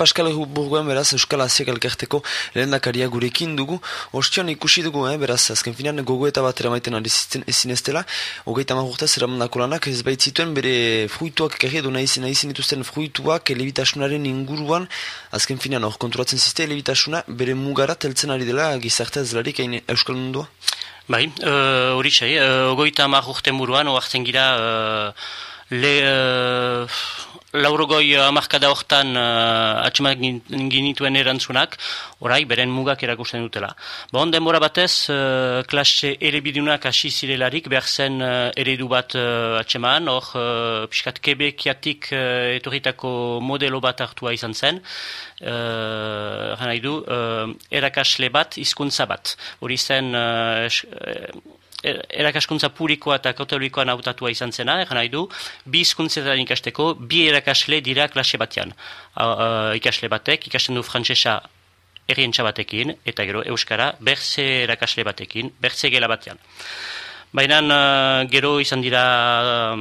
Pascal Burgoen beraz Euskal Aziak elkarteko lehen dakaria gurekin dugu. Ostion ikusi dugu, eh, beraz, azken finean gogoeta bat eramaiten ari ziten ezin ez dela. Ogeita magurtaz eramandako lanak ez baitzituen bere fruituak ekarri edo nahi izin dituzten fruituak elebitasunaren inguruan. Azken finean hor konturatzen ziste elebitasuna bere mugara teltzen ari dela gizartea zelarik hain Euskal mundua? Bai, hori uh, txai, uh, ogoita magurten buruan, oartzen gira... Uh, le, laurogoi amarkada hortan uh, atxemak ginituen erantzunak, orai, beren mugak erakusten dutela. Bon, denbora batez, uh, klase erebidunak hasi zirelarik, behar zen uh, eredu bat uh, atxeman, hor, uh, piskat kebekiatik uh, etorritako modelo bat hartua izan zen, uh, nahi du, uh, erakasle bat, hizkuntza bat. Hori zen, uh, erakaskuntza publikoa eta katolikoa nautatua izan zena, egan nahi du, bi izkuntzetan ikasteko, bi erakasle dira klase batean. ikasle batek, ikasten du frantsesa errientza batekin, eta gero Euskara berze erakasle batekin, berze gela batean. Baina gero izan dira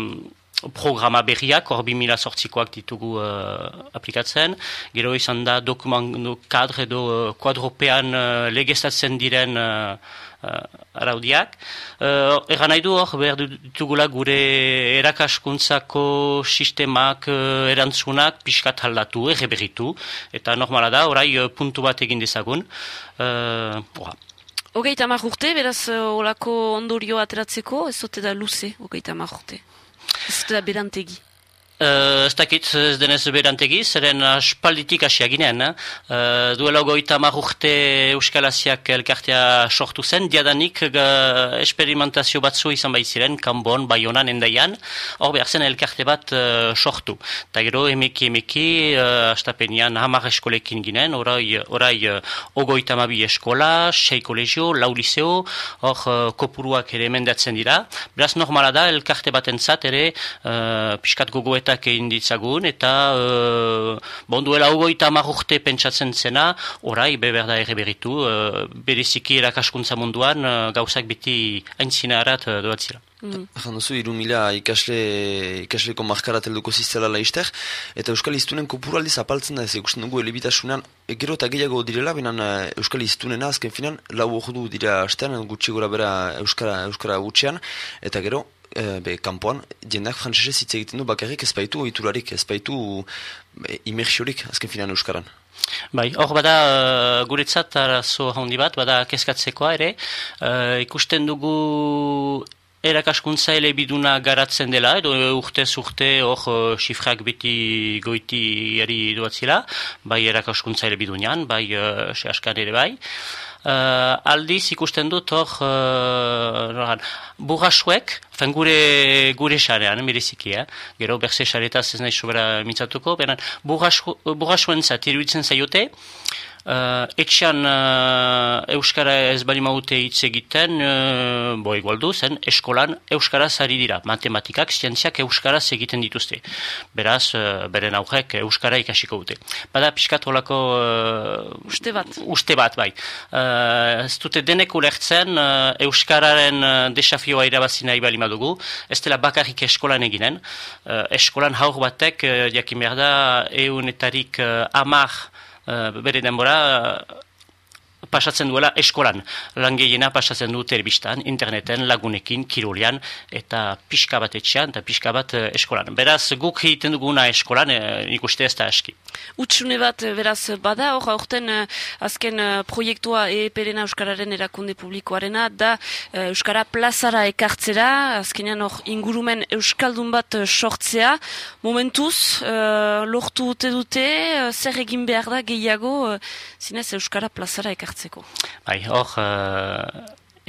programa berriak, hor bi mila sortzikoak ditugu uh, aplikatzen, gero izan da dokumentu kadre edo uh, kuadropean uh, legestatzen diren uh, araudiak. Uh, Egan nahi du hor, behar ditugula gure erakaskuntzako sistemak uh, erantzunak pixkat aldatu, erreberritu, eta normala da, orai puntu bat egin dezagun. Uh, Ogeita urte, beraz, olako ondorio ateratzeko, ez zote da luze, ogeita urte. Ez da berantegi. Uh, ez dakit ez denez berantegi, zeren aspalditik asia ginen. Uh, eh? duela goita marrurte Euskal Asiak elkartea sortu zen, diadanik uh, esperimentazio batzu izan baiziren, kanbon, baionan, endaian, hor behar zen elkarte bat uh, sortu. Ta gero emeki emeki, uh, astapenian hamar eskolekin ginen, orai, orai uh, ogoita mabi eskola, sei kolegio, lau liceo, hor uh, kopuruak ere emendatzen dira. Beraz normala da, elkarte bat entzat ere, uh, piskat gogoet ketak egin ditzagun, eta uh, bon duela ugoita marrurte pentsatzen zena, orai beber da ere beritu, uh, bereziki erakaskuntza munduan uh, gauzak beti aintzina arat uh, doatzira. Mm. duzu, iru mila ikasle, ikasleko markara telduko ziztela laizter, eta Euskal Iztunen kopuraldiz apaltzen da ez ikusten dugu elebitasunan, gero eta gehiago direla, benan Euskal Iztunena azken finan, lau ordu dira astean, gutxi gora bera Euskara, Euskara gutxian, eta gero, e, be, kanpoan, jendeak frantzese hitz egiten du bakarrik ez baitu oiturarik, ez baitu e, imersiorik azken finan euskaran. Bai, hor bada uh, guretzat arazo handi bat, bada kezkatzekoa ere, uh, ikusten dugu erakaskuntza biduna garatzen dela, edo urte urte hor xifrak beti goiti eri duatzila, bai erakaskuntza bidunean, bai uh, ere bai. Uh, aldiz ikusten dut hor uh, burrasuek, fen gure, gure xarean, miriziki, eh? gero berze xaretaz ez nahi sobera mitzatuko, beran burrasuen zat, iruditzen zaiote, Uh, etxean uh, Euskara ez bali maute hitz egiten, uh, bo igualdu zen, eskolan Euskara zari dira, matematikak, zientziak Euskara egiten dituzte. Beraz, uh, beren aurrek Euskara ikasiko dute. Bada, pixkat holako... Uh, uste bat. Uste bat, bai. Uh, ez dute denek ulertzen uh, Euskararen uh, desafioa irabazi nahi bali madugu, ez dela bakarrik eskolan eginen. Uh, eskolan haur batek, uh, jakin behar da, eunetarik uh, amar, uh, bere denbora pasatzen duela eskolan. Langehiena pasatzen du terbistan, interneten, lagunekin, kirolian, eta pixka bat etxean, eta pixka bat eh, eskolan. Beraz, guk egiten duguna eskolan, e, nik ez da aski. Utsune bat, eh, beraz, bada, hor, aurten azken proiektua EEPRena Euskararen erakunde publikoarena, da Euskara plazara ekartzera, azkenean hor, ingurumen Euskaldun bat sortzea, momentuz, lortu dute dute, zer egin behar da gehiago, zinez Euskara plazara ekartzea hartzeko. Bai, hor,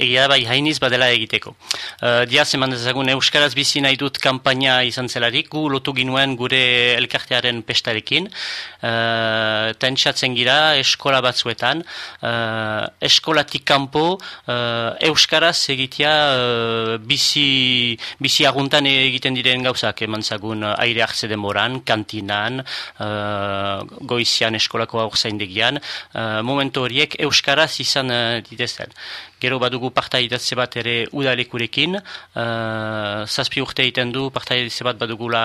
egia bai hainiz badela egiteko. Uh, diaz eman dezagun Euskaraz bizi nahi dut kampaina izan zelarik, gu lotu ginuen gure elkartearen pestarekin, uh, tentsatzen gira eskola batzuetan, uh, eskolatik kanpo uh, Euskaraz egitea uh, bizi, bizi aguntan egiten diren gauzak eman zagun uh, aire hartze demoran, kantinan, uh, goizian eskolako aurzaindegian, uh, momentu horiek Euskaraz izan uh, ditezen. Gero badugu partaidatze bat ere udalekurekin, uh, zazpi urte egiten du partaidatze bat badugula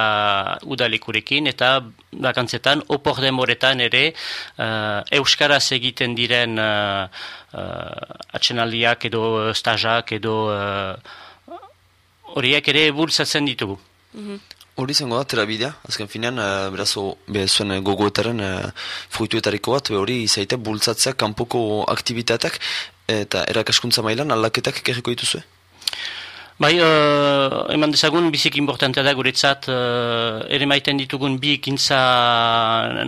udalekurekin, eta bakantzetan, opor demoretan ere uh, Euskaraz egiten diren uh, uh, atxenaldiak edo stajak edo horiek ere bultzatzen ditugu. Mhm. Hori zengo da, terabidea, azken finean, uh, beraz, zuen uh, gogoetaren uh, fruituetariko bat, hori izaite bultzatzea kanpoko aktivitateak eta erakaskuntza mailan aldaketak ekerriko dituzue? Bai, uh, eman dezagun bizik importantea da guretzat uh, ere maiten ditugun bi ikintza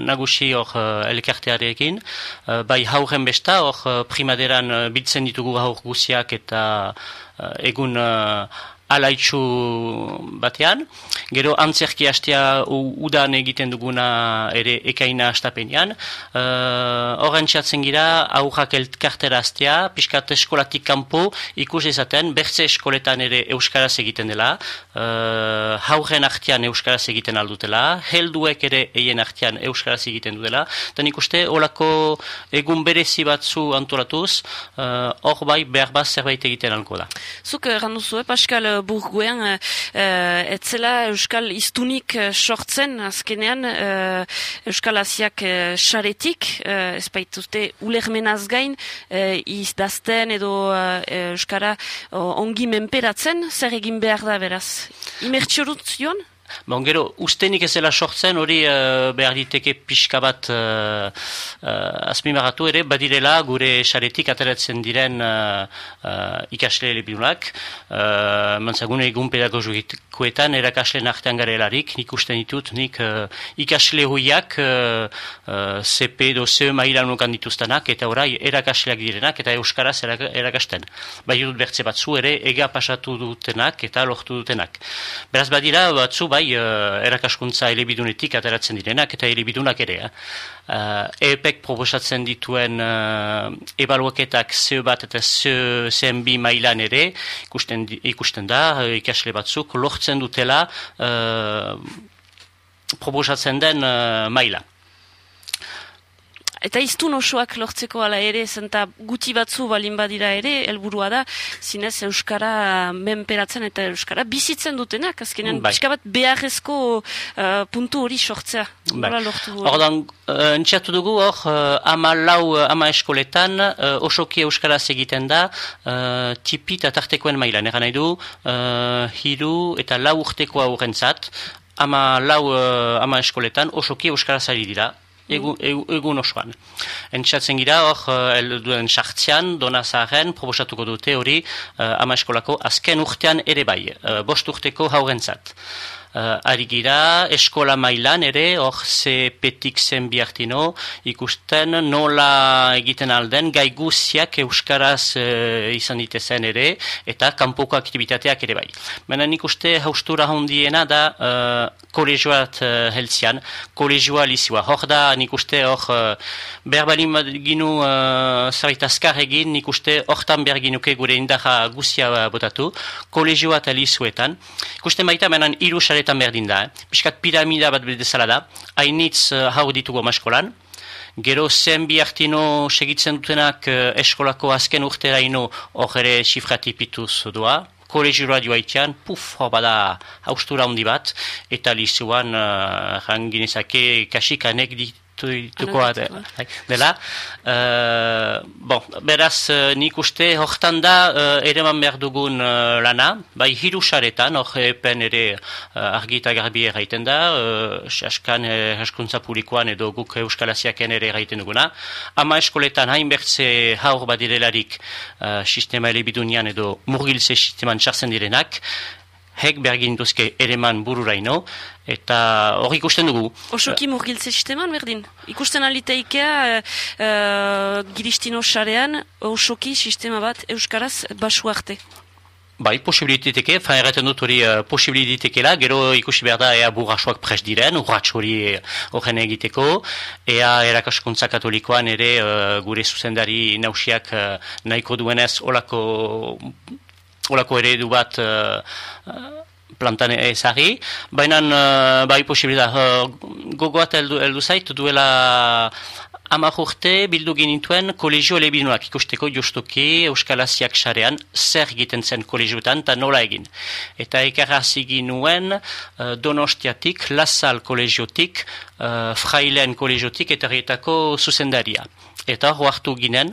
nagusi hor elkartearekin. Uh, bai, hauren besta, hor primaderan biltzen ditugu haur guziak eta uh, egun alaitzu batean. Gero antzerki hastea udan egiten duguna ere ekaina astapenean. Horren uh, txatzen gira, aurrak elkartera hastea, piskat eskolatik kanpo ikus ezaten, bertze eskoletan ere euskaraz egiten dela, uh, hauren artean euskaraz egiten aldutela, helduek ere eien artean euskaraz egiten dela, eta nik uste, olako egun berezi batzu antolatuz, uh, hor bai behar bat zerbait egiten alko da. Zuk errandu zu, eh, Pascal, burguen uh, etzela Euskal iztunik uh, sortzen. Azkenean uh, Euskal Asiak xaretik uh, ez baituzte ulermenaz gain uh, izdazten edo uh, Euskara uh, ongi menperatzen. Zer egin behar da beraz? Imertxorut zion? Bon, gero, ustenik ez dela sortzen, hori uh, behar diteke pixka bat uh, uh, ere, badirela gure xaretik ateratzen diren uh, uh, ikasle elebidunak. Uh, Mantzagun egun pedagogikoetan erakasle nartean garelarik, nik usten ditut, nik uh, ikasle huiak uh, uh, CP edo CE mailan nukan dituztenak, eta orai erakasleak direnak, eta euskaraz erakasten. Bai dut bertze batzu ere, ega pasatu dutenak eta lortu dutenak. Beraz badira batzu, bai, uh, erakaskuntza elebidunetik ateratzen direnak, eta elebidunak ere. Eh? Uh, EPEK proposatzen dituen uh, ebaluaketak zeo bat eta zeo bi mailan ere, ikusten, ikusten da, uh, ikasle batzuk, lortzen dutela uh, proposatzen den uh, maila. Eta iztun osoak lortzeko ala ere, zenta guti batzu balin badira ere, helburua da, zinez Euskara menperatzen eta Euskara bizitzen dutenak, azkenean, bai. bat beharrezko uh, puntu hori sortzea. Bai. Ordan, uh, entxatu dugu hor, uh, ama lau, uh, ama eskoletan, uh, osoki Euskaraz egiten da, uh, tipi eta tartekoen mailan, eran nahi du, uh, hiru eta lau urteko aurrentzat, ama lau, uh, ama eskoletan, osoki Euskaraz ari dira, egun, egun osoan. Entzatzen gira hor, uh, duen sartzean, dona zaharen, proposatuko dute hori uh, ama eskolako azken urtean ere bai, uh, bost urteko haurentzat uh, ari gira, eskola mailan ere, hor ze petik zen biartino, ikusten nola egiten alden, gai guziak euskaraz uh, izan ditezen ere, eta kanpoko aktivitateak ere bai. Baina nik uste haustura hondiena da uh, kolegioat uh, heltzian, kolegioa lizua. Hor da nik uste hor uh, berbalin ginu uh, zabait azkar egin, nik uste hortan berginuke gure indaja guzia botatu, kolegioa eta lizuetan. Ikusten baita, menan iru horretan berdin da. Eh? Piskat piramida bat bedezala da, hainitz uh, hau ditugu amaskolan, Gero zen biartino segitzen dutenak uh, eskolako azken urtera ino hor ere sifratipituz doa. Kolegioa joa itian, puf, hor bada haustura handi bat, eta lizuan uh, ranginezake kasikanek dit, tukoa bai, dela. Uh, bon, beraz, uh, nik uste, hortan da, uh, ere man behar dugun uh, lana, bai hiru saretan, hor epen ere uh, argita garbi erraiten da, uh, askan uh, publikoan edo guk euskalaziaken ere erraiten duguna. Ama eskoletan hain bertze haur badirelarik uh, sistema elebidunian edo murgilze sisteman txartzen direnak, hek bergin duzke ereman bururaino, eta hori ikusten dugu. Osoki murgiltze sisteman, berdin? Ikusten aliteikea, uh, uh, giristino xarean, osoki sistema bat Euskaraz basu arte. Bai, posibiliteteke, fa erraten dut hori uh, posibilitekela, gero ikusi behar da ea burrasoak pres diren, urratx hori horren egiteko, ea erakaskuntza katolikoan ere uh, gure zuzendari nausiak uh, nahiko duenez olako olako eredu bat uh, plantan ezari, baina uh, bai posibilita uh, gogoat eldu, eldu zait duela Ama urte bildu genituen kolegio elebinuak ikusteko justuki Euskalaziak sarean zer egiten zen kolegioetan eta nola egin. Eta ekarrazi ginuen uh, donostiatik, lasal kolegiotik, uh, frailen kolegiotik eta zuzendaria. Eta hor hartu ginen,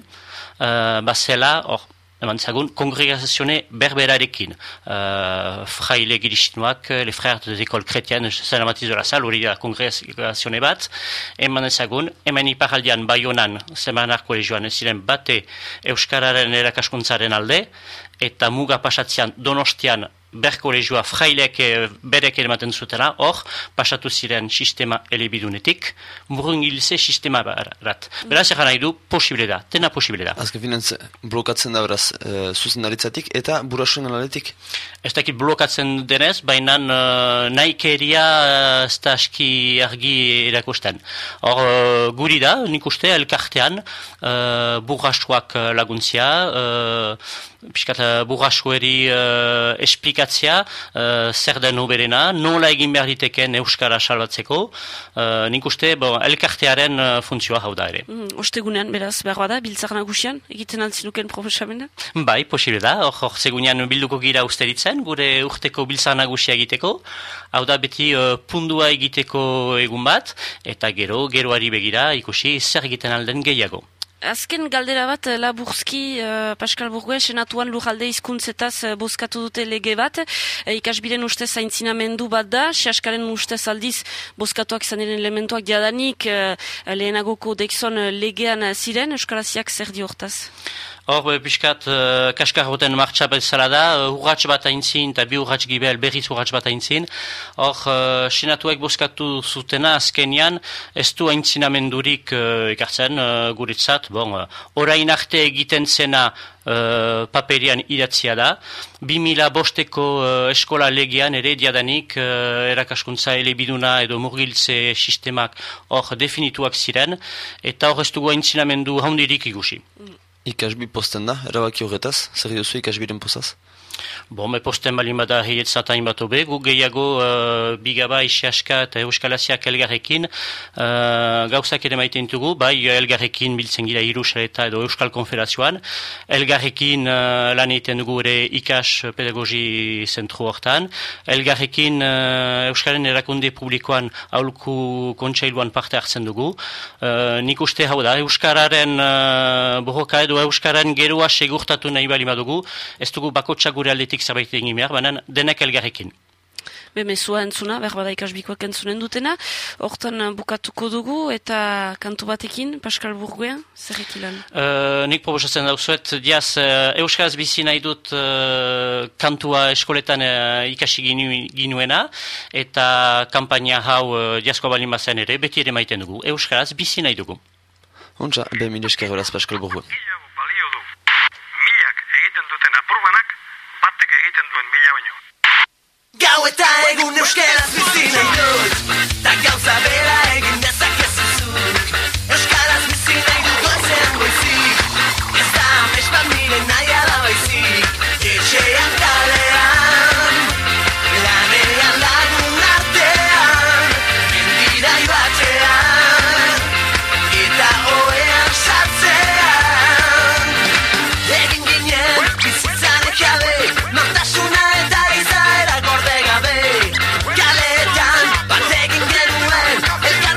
uh, bazela, hor, eman zagun, kongregazione berberarekin. Uh, fraile giristinuak, le frère de l'école chrétienne, zen amatiz de la salle, hori da kongregazione bat, eman ezagun, eman iparaldian baionan, zemanar kolegioan, ziren bate Euskararen erakaskuntzaren alde, eta muga pasatzean donostian berkolegioa frailek eh, berek ematen zutela, hor, pasatu ziren sistema elebidunetik, murungilze sistema barat. Beraz, egan nahi du, posible da, tena posible da. Azken finantz, blokatzen da beraz, e, zuzendaritzatik eta burasuen analetik? Ez dakit blokatzen denez, baina uh, naikeria uh, ez da aski argi erakusten. Hor, uh, guri da, nik uste, elkartean, uh, burrasuak laguntzia, uh, piskat burrasueri uh, esplikatzea uh, zer den uberena, nola egin behar diteken Euskara salbatzeko, uh, nik uste, bo, elkartearen uh, funtzioa hau da ere. Mm, ostegunean, beraz, behar da, biltzak nagusian, egiten altzinuken profesamena? Bai, posible da, hor, hor segunean bilduko gira usteritzen, gure urteko biltzak nagusia egiteko, hau da beti uh, pundua egiteko egun bat, eta gero, geroari begira, ikusi, zer egiten alden gehiago. Azken galdera bat, eh, Laburski, uh, Pascal Burgue, senatuan lujalde izkuntzetaz uh, bozkatu dute lege bat. Uh, ikasbiren ustez zaintzinamendu bat da, sehaskaren ustez aldiz bozkatuak izan diren elementuak diadanik uh, lehenagoko dekzon legean ziren, Euskaraziak zer diortaz? Hor, piskat, uh, kaskar boten martxa bezala da, uh, urratx bat aintzin, eta bi urratx gibel berriz urratx bat aintzin. Hor, uh, senatuek boskatu zutena azkenian, ez du aintzinamendurik uh, ekartzen uh, guritzat. Bon, uh, orain arte egiten zena uh, paperian idatzia da. 2000 bosteko uh, eskola legian ere diadanik uh, erakaskuntza elebiduna edo murgiltze sistemak hor definituak ziren. Eta hor ez dugu aintzinamendu haundirik igusi. Mm. Ikasbi posten da, erabaki horretaz, zer duzu ikasbiren postaz? Bon, me posten balin bada heiet zatain bat obe, gu gehiago uh, bigaba isiaska eta euskalaziak elgarrekin uh, gauzak ere maite intugu, bai elgarrekin biltzen gira eta edo Euskal Konfederazioan, elgarrekin uh, lan egiten dugu ere ikas pedagogi zentru hortan, elgarrekin uh, Euskaren erakunde publikoan aulku kontsailuan parte hartzen dugu, uh, nik uste hau da, Euskararen uh, borroka edo Euskaren geroa segurtatu nahi bali madugu, ez dugu bakotsak gure aldetik zerbait egin behar, baina denek elgarrekin. Be, mesua entzuna, behar bada ikasbikoak entzunen dutena, hortan bukatuko dugu eta kantu batekin, Pascal Burguea, zer ekilan? Uh, nik proposatzen dauzuet, diaz, uh, Euskaraz bizi nahi dut uh, kantua eskoletan uh, ikasi ginu, ginuena, eta kampaina hau uh, diazko balin bazen ere, beti ere maiten dugu. Euskaraz bizi nahi dugu. Hontza, be, mire esker Pascal Burguea. egiten duen mila baino. Gau eta egun euskeraz bizi nahi dut, eta gauza bera egin.